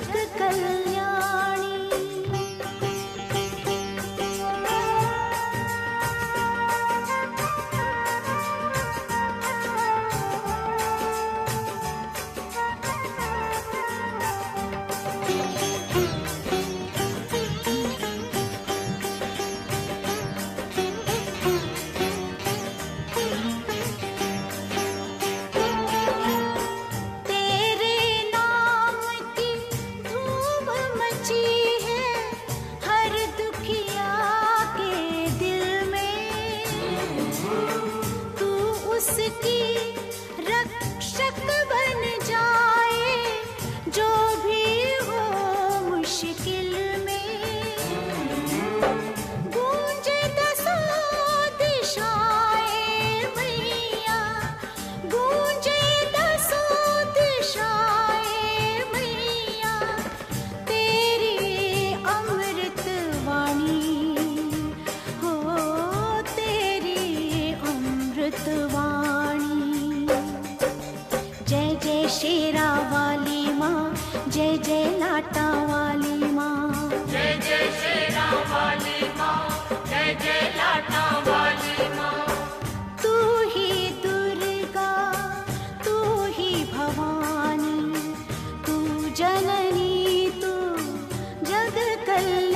Kalyani del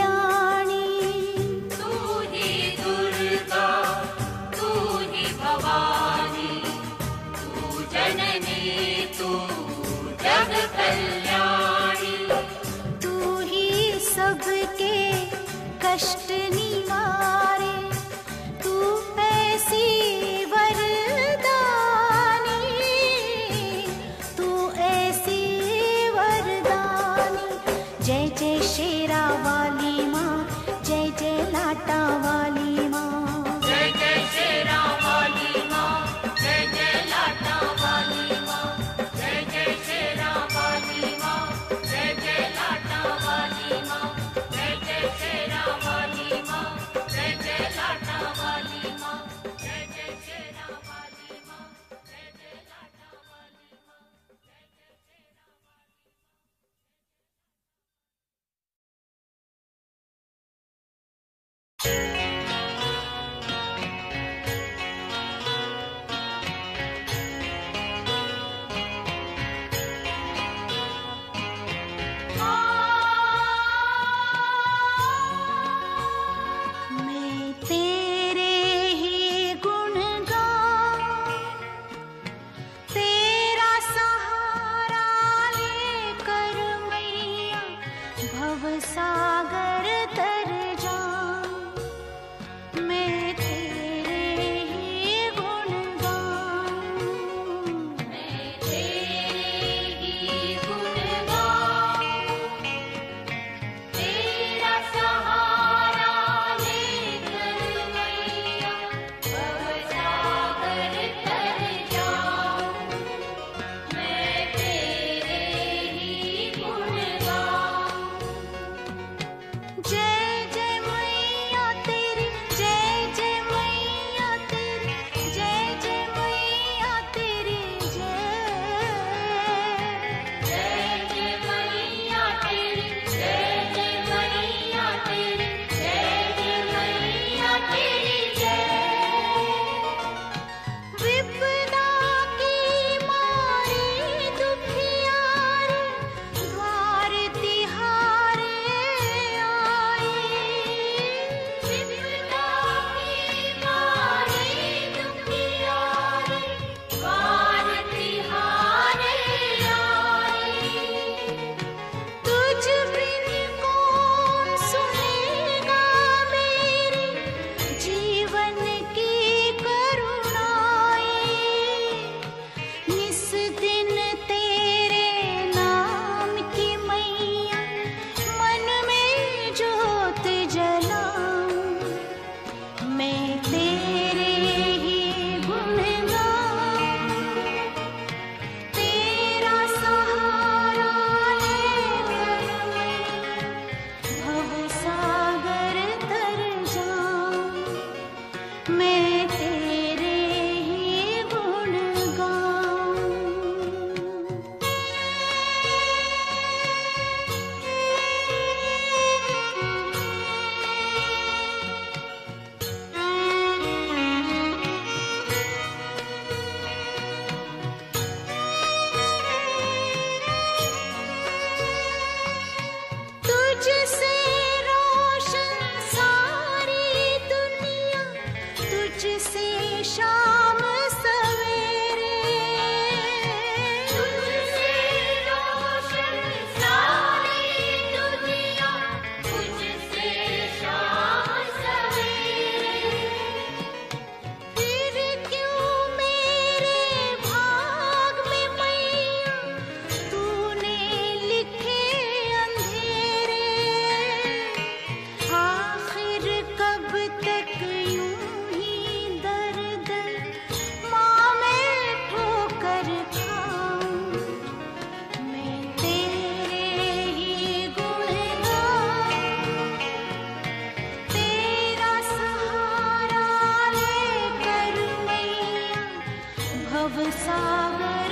velsáver